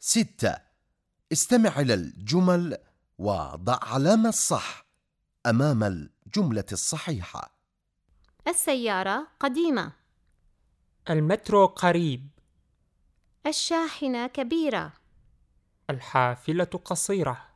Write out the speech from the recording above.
ستة. استمع إلى الجمل وضع علامة الصح أمام الجملة الصحيحة. السيارة قديمة. المترو قريب. الشاحنة كبيرة. الحافلة قصيرة.